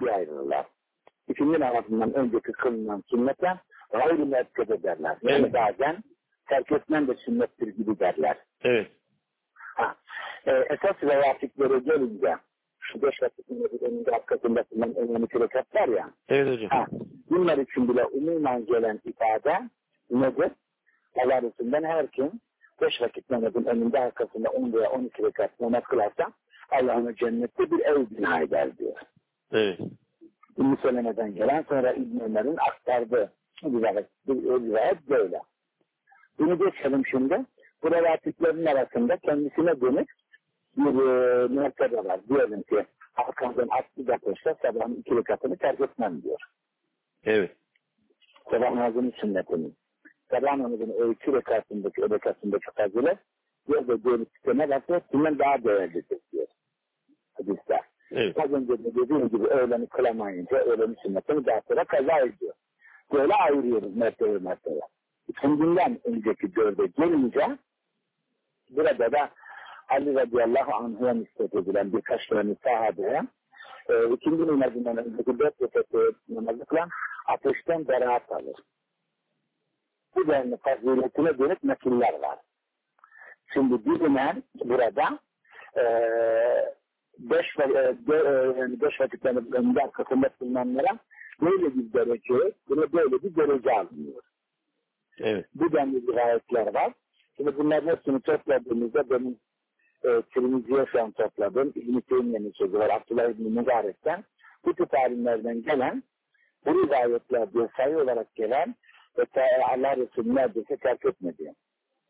ikiye ayrılırlar. İkindi namazından önceki kılınan sünnete gayri müekked ederler. Yani Evet. bazen terk etmen de sünnettir gibi derler. Evet. Ha. E, esas revatiklere gelince şu beş vakitin önünde arkasında kılınan önemli rekat var ya. Evet hocam. Ha. Bunlar için bile umumen gelen ifade nedir? Allah Resulü'nden her kim beş vakit namazın önünde arkasında 10 veya 12 rekat namaz kılarsa Allah onu cennette bir ev bina eder diyor. Evet. Ümmü Seleme'den gelen sonra İbn Ömer'in aktardığı rivayet, bir rivayet böyle. Bunu geçelim şimdi. Bu rivayetlerin arasında kendisine dönük bir e, mertebe var. Diyelim ki arkamdan atlı da koşsa sabahın iki rekatını terk etmem diyor. Evet. Sabah namazının sünnetini. Sabah namazının o iki rekatındaki, o rekatındaki fazilet diyor da diyor sisteme bakıyor, bundan daha değerlidir diyor. Hadisler. Evet. Az önce de dediğim gibi öğleni kılamayınca öğleni sünnetini daha sonra kaza ediyor. Böyle ayırıyoruz mertebe mertebe. İkindinden önceki dörde gelince burada da Ali radıyallahu anh'a nispet edilen birkaç tane sahabeye e, ikindi namazından önceki dört rekat namazı ateşten beraat alır. Bu denli faziletine dönük nakiller var. Şimdi bilinen burada e, beş, e, de, e, yani beş vakitlerin önünde arkasında bulunanlara böyle bir derece, böyle, böyle bir derece alınıyor. Evet. Bu denli rivayetler var. Şimdi bunların hepsini topladığımızda benim e, Tirmizi'ye şu an topladım. İbn-i Teymiye'nin sözü var. Abdullah İbn-i Mübarek'ten. Bu tip alimlerden gelen bu rivayetler diye sayı olarak gelen ve Allah Resulü neredeyse terk etmedi.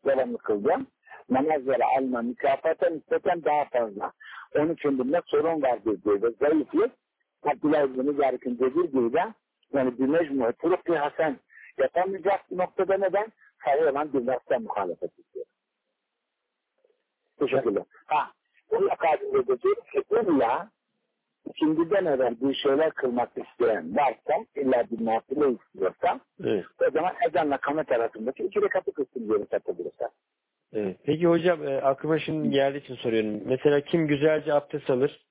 Devamlı kıldım. Namazları alma mükafata nispeten daha fazla. Onun için bunda sorun var diyor. Ve zayıflık Abdullah İbn-i Mübarek'in dediği gibi de yani bir mecmu, turuq hasen yapamayacak bir noktada neden? Sayı olan bir lafta muhalefet ediyor. Teşekkürler. Ha, bununla kadim edeceğiz ki illa ikindiden evvel bir şeyler kılmak isteyen varsa, illa bir nafile istiyorsa, Evet. o zaman ezanla kamet arasındaki iki rekatı kılsın diye satabilirse. Evet. Peki hocam e, aklıma şimdi geldiği için soruyorum. Mesela kim güzelce abdest alır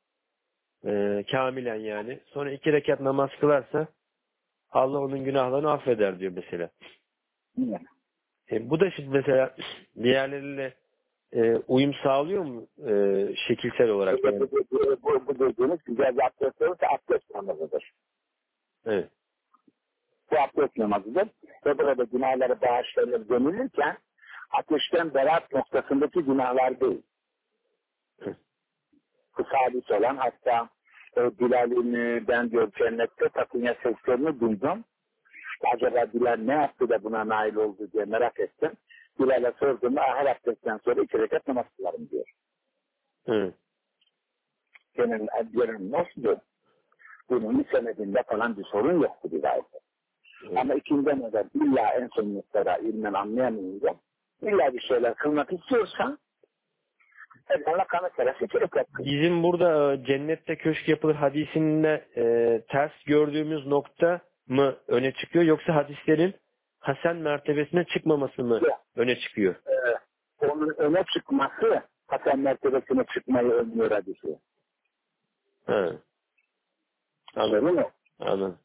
e, kamilen yani. Sonra iki rekat namaz kılarsa Allah onun günahlarını affeder diyor mesela. Niye? E, bu da şimdi mesela diğerleriyle e, uyum sağlıyor mu e, şekilsel olarak? Yani? bu, bu, bu, bu dediğiniz güzel bir abdest olursa abdest namazıdır. Evet. Bu abdest namazıdır. Ve burada günahları bağışlanır denilirken ateşten berat noktasındaki günahlar değil. Hı. Sabit olan hatta e, Bilal'in ben diyor cennette takınya seslerini duydum. Acaba Bilal ne yaptı da buna nail oldu diye merak ettim. Bilal'e sorduğumda her abdestten sonra iki rekat namaz kılarım diyor. Evet. Senin diyorum nasıl Bunun senedinde falan bir sorun yoktu bir ayette. Ama ikinden evvel illa en son noktada ilmen anlayamayınca illa bir şeyler kılmak istiyorsan ezanla terası iki rekat kıl. Bizim burada e, cennette köşk yapılır hadisinde e, ters gördüğümüz nokta mı öne çıkıyor yoksa hadislerin hasen mertebesine çıkmaması mı Yok. öne çıkıyor? Ee, onun öne çıkması Hasan mertebesine çıkmayı önlüyor hadisi. Ha. Anladım. Sorun o. Anladım.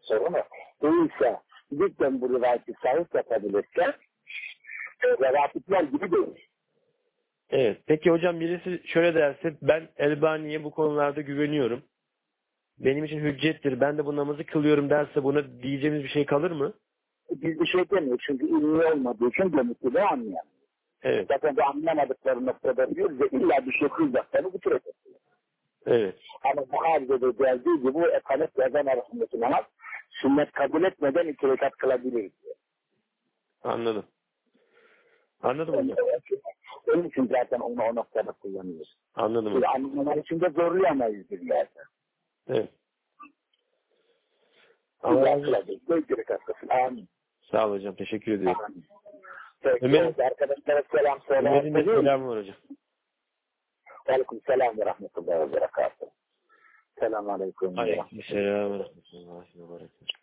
Sorun o. Değilse lütfen bu rivayeti sahip yapabilirse rivayetler gibi değil. Evet. Peki hocam birisi şöyle derse ben Elbani'ye bu konularda güveniyorum. Benim için hüccettir. Ben de bu namazı kılıyorum derse buna diyeceğimiz bir şey kalır mı? Biz bir şey demiyoruz çünkü ilmi olmadığı için demek de anlayamıyor. Evet. Zaten bu anlamadıkları noktada diyoruz ve illa bir şey kılacaklarını bu tür Evet. Ama bu halde de geldiği gibi bu ekamet ve ezan arasındaki namaz sünnet kabul etmeden iki rekat kılabilir diyor. Anladım. Anladım hocam. Onun için zaten onu o noktada kullanıyoruz. Anladım hocam. anlamalar için de zorlayamayız bir yerde. Evet. Allah razı olsun. Amin. Sağ ol hocam. Teşekkür ediyorum. Amin. Peki, Ömer- arkadaşlara selam Ömer'in de selamı var hocam. Aleyküm selam ve rahmetullahi ve berekatuhu. Selamun aleyküm. Aleyküm selam ve rahmetullahi ve berekatuhu.